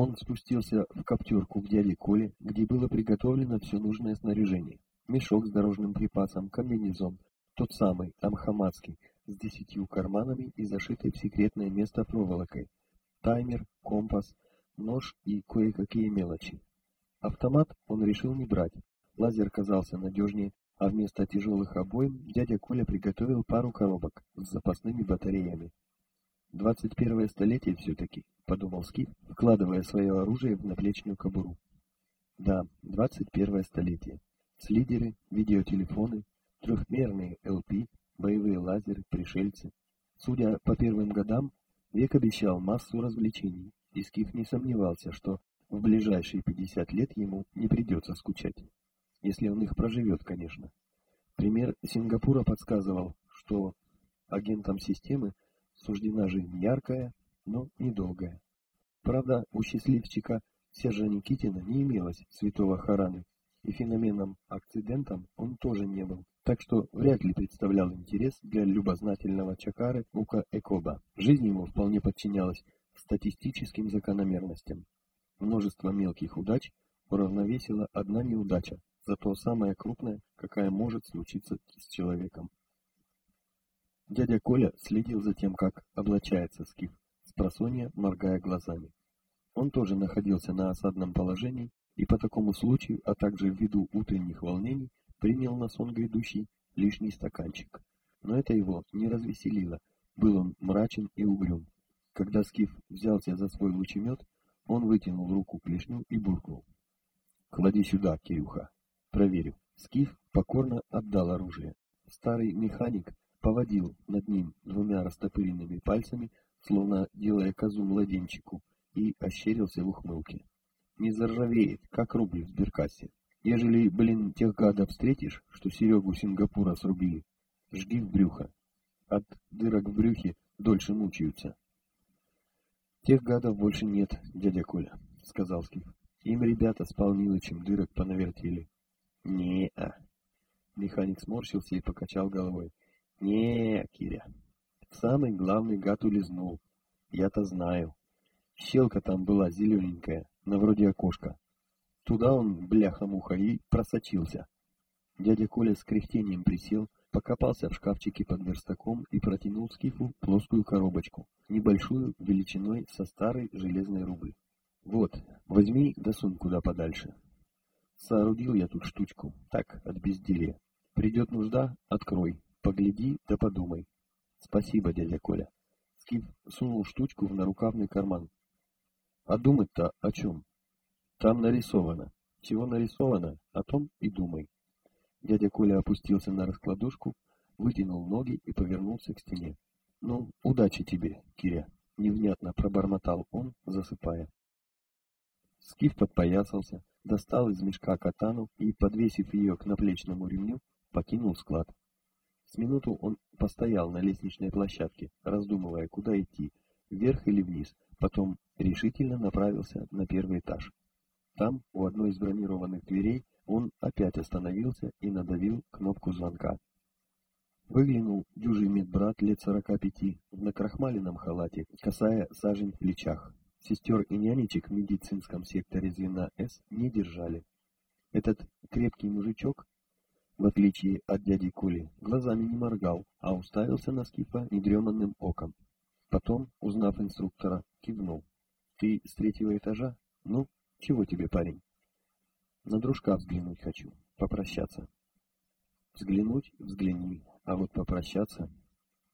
Он спустился в коптерку к дяде Коле, где было приготовлено все нужное снаряжение. Мешок с дорожным припасом, комбинезон, тот самый, амхамадский, с десятью карманами и зашитой в секретное место проволокой, таймер, компас, нож и кое-какие мелочи. Автомат он решил не брать. Лазер казался надежнее, а вместо тяжелых обоим дядя Коля приготовил пару коробок с запасными батареями. «Двадцать первое столетие все-таки», — подумал Скиф, вкладывая свое оружие в наплечную кобуру. «Да, двадцать первое столетие. Слидеры, видеотелефоны, трехмерные ЛП, боевые лазеры, пришельцы. Судя по первым годам, век обещал массу развлечений, и Скиф не сомневался, что в ближайшие 50 лет ему не придется скучать. Если он их проживет, конечно. Пример Сингапура подсказывал, что агентам системы суждена жизнь яркая, но недолгая. Правда, у счастливчика Сержа Никитина не имелось святого Хараны, и феноменом-акцидентом он тоже не был, так что вряд ли представлял интерес для любознательного Чакары Ука Экоба. Жизнь ему вполне подчинялась статистическим закономерностям. Множество мелких удач уравновесила одна неудача, зато самая крупная, какая может случиться с человеком. Дядя Коля следил за тем, как облачается скиф, с просонья моргая глазами. Он тоже находился на осадном положении и по такому случаю, а также ввиду утренних волнений, принял на сон грядущий лишний стаканчик. Но это его не развеселило, был он мрачен и угрюм. Когда Скиф взялся за свой лучемет, он вытянул руку клешню и буркнул. «Клади сюда, Кирюха. Проверю». Скиф покорно отдал оружие. Старый механик поводил над ним двумя растопыренными пальцами, словно делая козу младенчику, и ощерился в ухмылке. «Не заржавеет, как рубль в сберкассе. Ежели, блин, тех гадов встретишь, что Серегу Сингапура срубили, жги в брюхо. От дырок в брюхе дольше мучаются». Тех гадов больше нет, дядя Коля, сказал Скиф. Им ребята с Павловичем дырок понавертели. Не-а. Механик сморщился и покачал головой. Не Киря. Самый главный гад улизнул. Я-то знаю. Щелка там была зелененькая, на вроде окошка. Туда он, бляха-муха, и просочился. Дядя Коля с кряхтением присел, покопался в шкафчике под верстаком и протянул Скифу плоскую коробочку, небольшую, величиной со старой железной рубль. «Вот, возьми да куда подальше. Соорудил я тут штучку, так, от безделья. Придет нужда — открой, погляди да подумай. Спасибо, дядя Коля». Скиф сунул штучку в нарукавный карман. «А думать-то о чем? Там нарисовано. Чего нарисовано, о том и думай». Дядя Коля опустился на раскладушку, вытянул ноги и повернулся к стене. «Ну, удачи тебе, Киря!» — невнятно пробормотал он, засыпая. Скиф подпоясался, достал из мешка катану и, подвесив ее к наплечному ремню, покинул склад. С минуту он постоял на лестничной площадке, раздумывая, куда идти, вверх или вниз, потом решительно направился на первый этаж. Там, у одной из бронированных дверей, он опять остановился и надавил кнопку звонка. Выглянул дюжий медбрат лет сорока пяти в накрахмаленном халате, касая сажень в плечах. Сестер и нянечек в медицинском секторе звена С не держали. Этот крепкий мужичок, в отличие от дяди Коли, глазами не моргал, а уставился на Скифа недреманным оком. Потом, узнав инструктора, кивнул. «Ты с третьего этажа? Ну, чего тебе, парень?» На дружка взглянуть хочу, попрощаться. Взглянуть, взгляни, а вот попрощаться...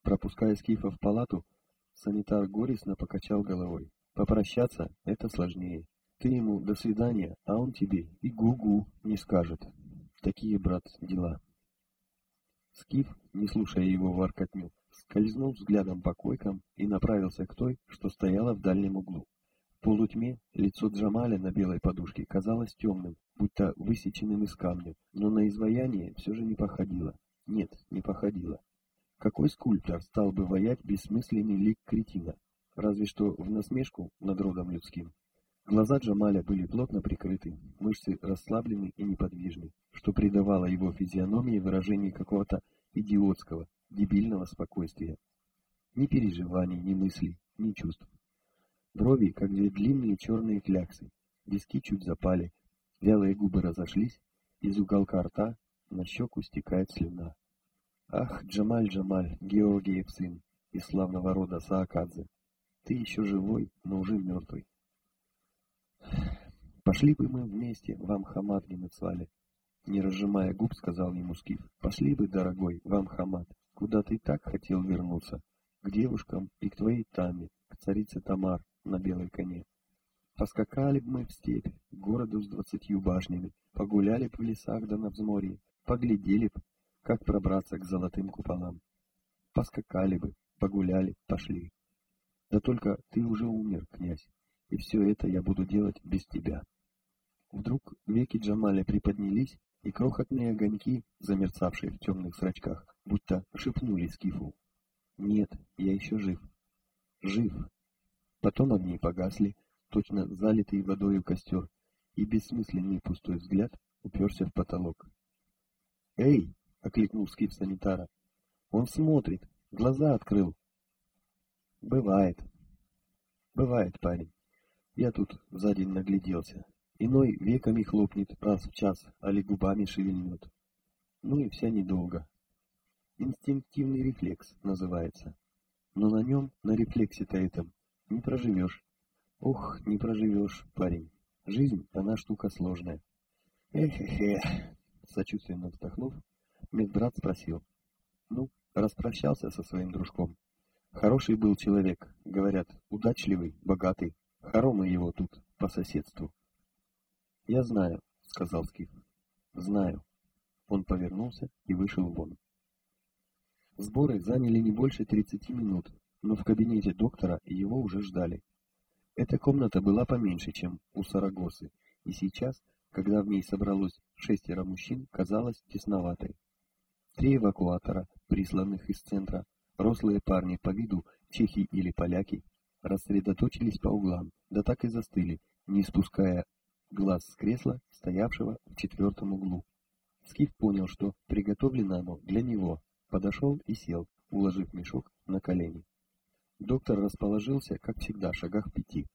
Пропуская Скифа в палату, санитар горестно покачал головой. Попрощаться — это сложнее. Ты ему «до свидания», а он тебе и «гу-гу» не скажет. Такие, брат, дела. Скиф, не слушая его воркотню, скользнул взглядом по койкам и направился к той, что стояла в дальнем углу полутьме лицо Джамаля на белой подушке казалось темным, будто высеченным из камня, но на изваяние все же не походило. Нет, не походило. Какой скульптор стал бы воять бессмысленный лик кретина? Разве что в насмешку над родом людским. Глаза Джамаля были плотно прикрыты, мышцы расслаблены и неподвижны, что придавало его физиономии выражение какого-то идиотского, дебильного спокойствия. Ни переживаний, ни мыслей, ни чувств. Брови, как две длинные черные кляксы, виски чуть запали, вялые губы разошлись, из уголка рта на щеку стекает слюна. Ах, Джамаль Джамаль, Георгиев сын, из славного рода Саакадзе, ты еще живой, но уже мертвый. Пошли бы мы вместе, вам Хамад Генецвали. Не разжимая губ, сказал ему Скиф. Пошли бы, дорогой, вам Хамад, куда ты так хотел вернуться. К девушкам и к твоей Таме, к царице Тамар на белой коне. Поскакали бы мы в степь, к городу с двадцатью башнями, погуляли б в лесах да на взморье, поглядели б, как пробраться к золотым куполам. Поскакали бы, погуляли, пошли. Да только ты уже умер, князь, и все это я буду делать без тебя. Вдруг веки Джамаля приподнялись, и крохотные огоньки, замерцавшие в темных зрачках, будто шепнули Скифу. «Нет, я еще жив. Жив». Потом огни погасли, точно залитый водою костер, и бессмысленный пустой взгляд уперся в потолок. «Эй!» — окликнул Скиф санитара. «Он смотрит, глаза открыл». «Бывает. Бывает, парень. Я тут сзади нагляделся. Иной веками хлопнет раз в час, али губами шевельнет. Ну и вся недолго. Инстинктивный рефлекс называется. Но на нем, на рефлексе-то этом, не проживешь. Ох, не проживешь, парень. Жизнь, она штука сложная. Эх-эх-эх, сочувственно вздохнув, медбрат спросил. Ну, распрощался со своим дружком. Хороший был человек, говорят, удачливый, богатый. Хоромы его тут, по соседству. «Я знаю», — сказал Скиф. «Знаю». Он повернулся и вышел вон. Сборы заняли не больше 30 минут, но в кабинете доктора его уже ждали. Эта комната была поменьше, чем у Сарагосы, и сейчас, когда в ней собралось шестеро мужчин, казалась тесноватой. Три эвакуатора, присланных из центра, рослые парни по виду, чехи или поляки, рассредоточились по углам, да так и застыли, не спуская глаз с кресла, стоявшего в четвертом углу. Скиф понял, что приготовлено оно для него, подошел и сел, уложив мешок на колени. Доктор расположился, как всегда, в шагах пяти.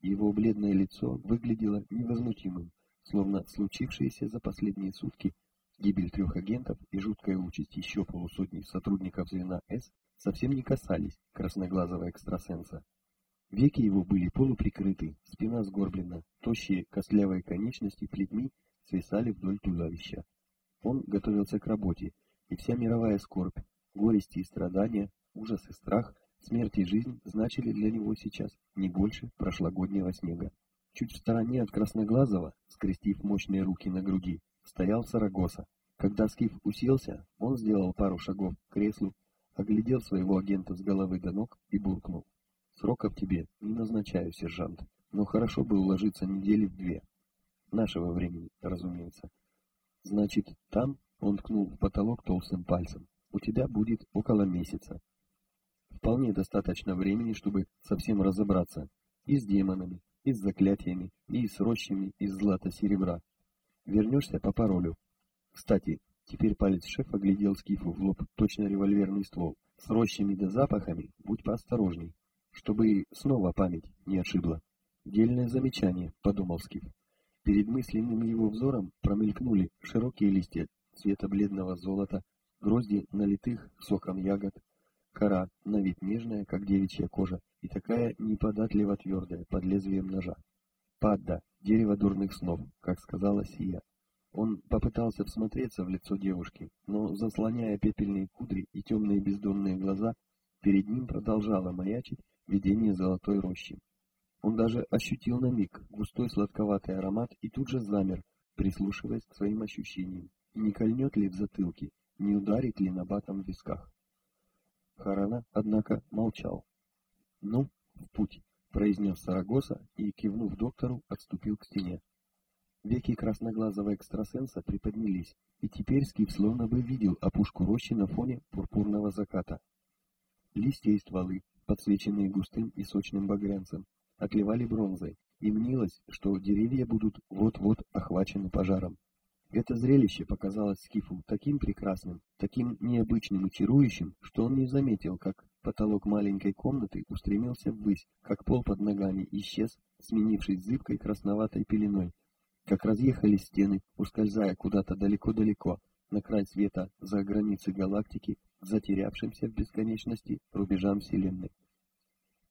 Его бледное лицо выглядело невозмутимым, словно случившиеся за последние сутки гибель трех агентов и жуткая участь еще полусотни сотрудников звена С совсем не касались красноглазого экстрасенса. Веки его были полуприкрыты, спина сгорблена, тощие костлявые конечности плетьми свисали вдоль туловища. Он готовился к работе, и вся мировая скорбь, горести и страдания, ужас и страх, смерть и жизнь значили для него сейчас не больше прошлогоднего снега. Чуть в стороне от Красноглазого, скрестив мощные руки на груди, стоял Сарагоса. Когда Скиф уселся, он сделал пару шагов к креслу, оглядел своего агента с головы до ног и буркнул. Сроков тебе не назначаю, сержант, но хорошо бы уложиться недели в две. Нашего времени, разумеется. Значит, там, он ткнул в потолок толстым пальцем, у тебя будет около месяца. Вполне достаточно времени, чтобы совсем разобраться и с демонами, и с заклятиями, и с рощами из злата-серебра. Вернешься по паролю. Кстати, теперь палец шефа глядел Скифу в лоб точно револьверный ствол. С рощами да запахами будь поосторожней чтобы снова память не ошибла. Дельное замечание, подумал Скиф. Перед мысленным его взором промелькнули широкие листья цвета бледного золота, грозди налитых соком ягод, кора на вид нежная, как девичья кожа, и такая неподатливо твердая под лезвием ножа. Падда, дерево дурных снов, как сказала Сия. Он попытался всмотреться в лицо девушки, но, заслоняя пепельные кудри и темные бездонные глаза, перед ним продолжала маячить видение золотой рощи. Он даже ощутил на миг густой сладковатый аромат и тут же замер, прислушиваясь к своим ощущениям. Не кольнет ли в затылке, не ударит ли на батом в висках. Харана, однако, молчал. «Ну, в путь», — произнес Сарагоса и, кивнув доктору, отступил к стене. Веки красноглазого экстрасенса приподнялись, и теперь Скиф словно бы видел опушку рощи на фоне пурпурного заката. Листья и стволы, подсвеченные густым и сочным багрянцем, отливали бронзой, и мнилось, что деревья будут вот-вот охвачены пожаром. Это зрелище показалось Скифу таким прекрасным, таким необычным и чарующим, что он не заметил, как потолок маленькой комнаты устремился ввысь, как пол под ногами исчез, сменившись зыбкой красноватой пеленой. Как разъехались стены, ускользая куда-то далеко-далеко, на край света, за границы галактики, затерявшимся в бесконечности рубежам Вселенной.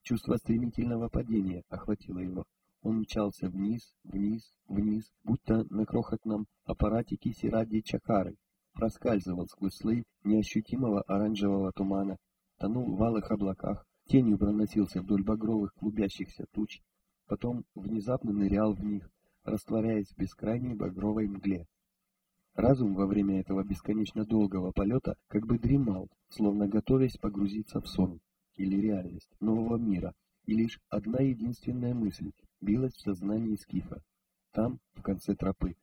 Чувство стремительного падения охватило его. Он мчался вниз, вниз, вниз, будто на крохотном аппаратике Сиради Чакары, проскальзывал сквозь слои неощутимого оранжевого тумана, тонул в алых облаках, тенью проносился вдоль багровых клубящихся туч, потом внезапно нырял в них, растворяясь в бескрайней багровой мгле. Разум во время этого бесконечно долгого полета как бы дремал, словно готовясь погрузиться в сон или реальность нового мира, и лишь одна единственная мысль билась в сознании Скифа. Там, в конце тропы,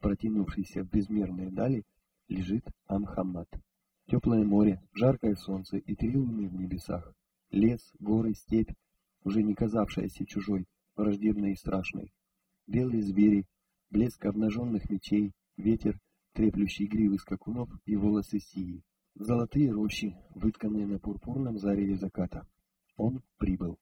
протянувшейся в безмерные дали, лежит Амхаммад. Теплое море, жаркое солнце и три луны в небесах. Лес, горы, степь, уже не казавшаяся чужой, враждебной и страшной. Белые звери, блеск обнаженных мечей, ветер, треплющий гривы скакунов и волосы сии. Золотые рощи, вытканные на пурпурном зареве заката. Он прибыл.